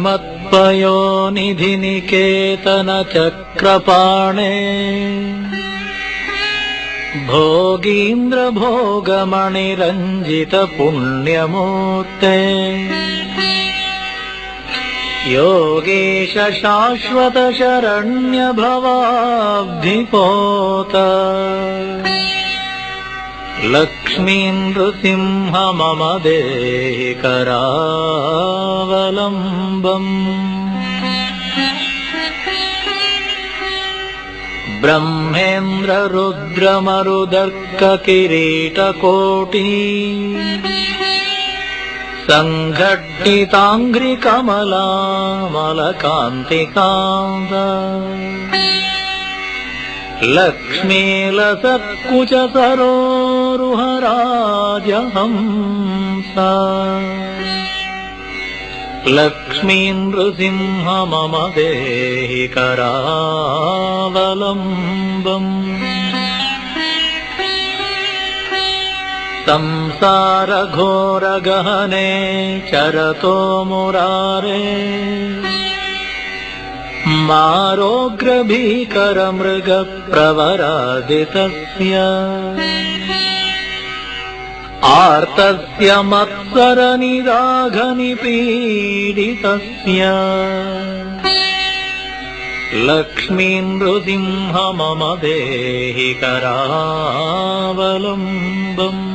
श्रीमत्पयोनिधिनिकेतनचक्रपाणे भोगीन्द्रभोगमणिरञ्जितपुण्यमूर्ते योगेश शाश्वतशरण्यभवाब्धिपोत लक्ष्मीन्दृसिंह मम देहि करावलम्बम् ब्रह्मेन्द्ररुद्रमरुदर्ककिरीटकोटी। सङ्घट्टिताङ्घ्रिकमलामलकान्तिकान्त लक्ष्मीलसत्कुचसरोरुहराजहंसा। लक्ष्मीनृसिंह मम देहि करावलम्बम् संसारघोरगहने चरतो मुरारे मारोग्रभीकरमृगप्रवरादितस्य। आर्तस्य मत्सरनिराघनिपीडितस्य लक्ष्मीनृसिंह मम देहि करावलम्बम्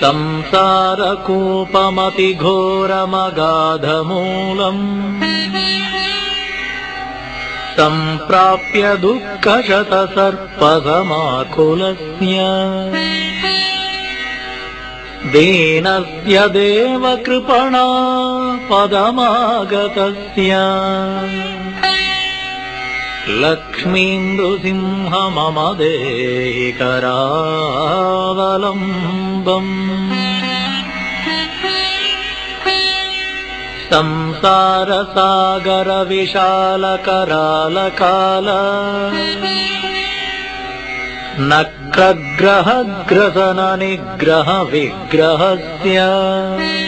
संसारकूपमतिघोरमगाधमूलम् सम्प्राप्य दुःखशतसर्पसमाकुलस्य दीनस्य देवकृपणा पदमागतस्य लक्ष्मीन्दुसिंह मम संसारसागरविशालकरालकाल। नक्रग्रहग्रसननिग्रहविग्रहस्य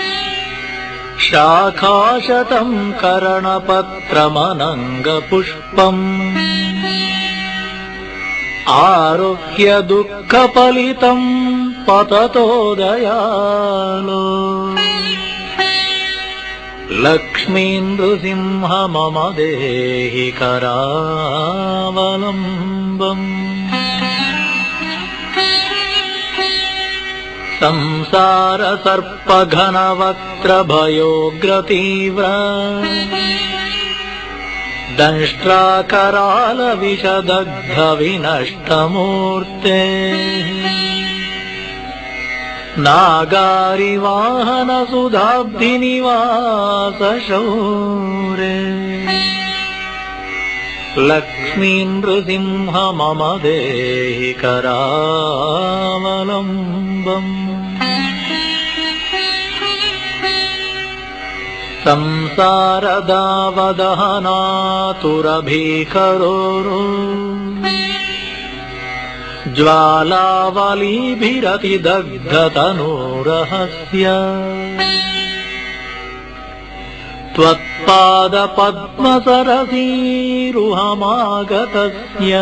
शाखाशतम् करणपत्रमनङ्गपुष्पम्। आरोग्य दुःखफलितम् पततो दयालो। लक्ष्मीन्दुसिंह मम देहि करावलम्बम् संसारसर्पघनवक्त्रभयोग्रतीव्र। दंष्ट्राकरालविशदग्धविनष्टमूर्ते नागारिवाहनसुधाब्धिनिवासशौरे लक्ष्मीनृसिंह मम देहि करावलम्बम् संसारदावदहनातुरभीकरोरु ज्वालावलीभिरतिदग्धतनूरहस्य। त्वत्पादपद्मसरसीरुहमागतस्य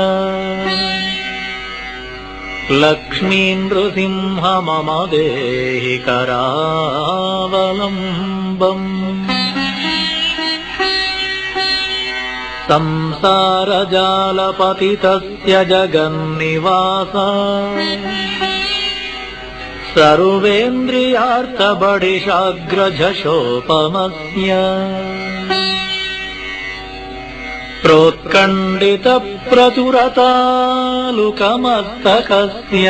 लक्ष्मीनृसिंह मम देहि करावलम्बम् संसारजालपतितस्य जगन्निवास। सर्वेन्द्रियार्थबडिशाग्रझशोपमस्य प्रोत्कण्डितप्रचुरतालुकमस्तकस्य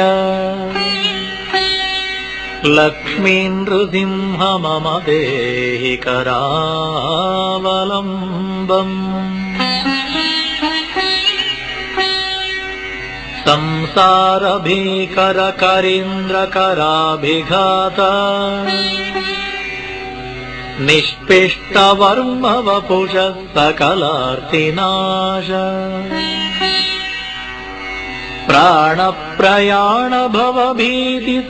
लक्ष्मीनृसिंह मम देहि करावलम्बम् संसारभीकरकरीन्द्रकराभिघात निष्पिष्टवर्म वपुषः सकलार्तिनाश प्राणप्रयाण भवभीतिसमाकुलस्य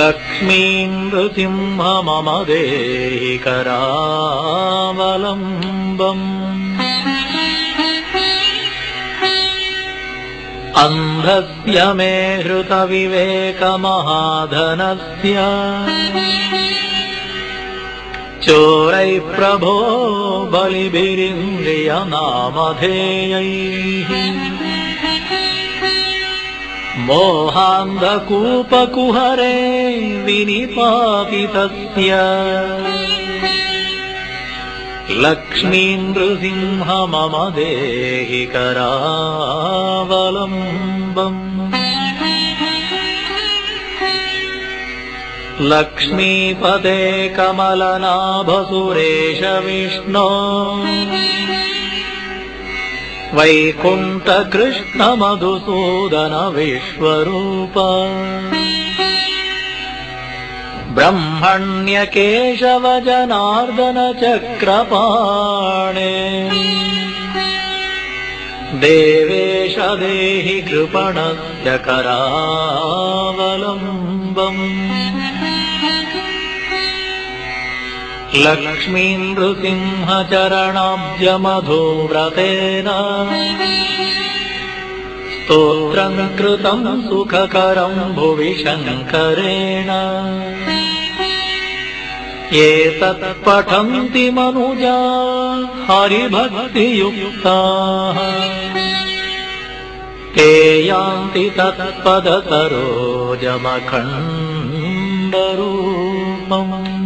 लक्ष्मीनृसिंह मम देहि करावलम्बम् अन्धस्य मे हृतविवेकमहाधनस्य। चोरैः प्रभो बलिभिरिन्द्रियनामधेयैः। मोहान्धकूपकुहरे विनिपातितस्य लक्ष्मीनृसिंह मम देहि करावलम्बम् लक्ष्मीपदे कमलनाभसुरेश विष्णो वैकुण्ठकृष्णमधुसूदन विश्वरूप ब्रह्मण्यकेशव जनार्दन चक्रपाणे देवेश देहि कृपणस्य करावलम्बम् स्तोत्रम् कृतम् सुखकरम् भुवि शङ्करेण एतत् पठन्ति मनुजा हरिभक्तियुक्ताः। ते यान्ति तत्पदसरोजमखण्डरूपम्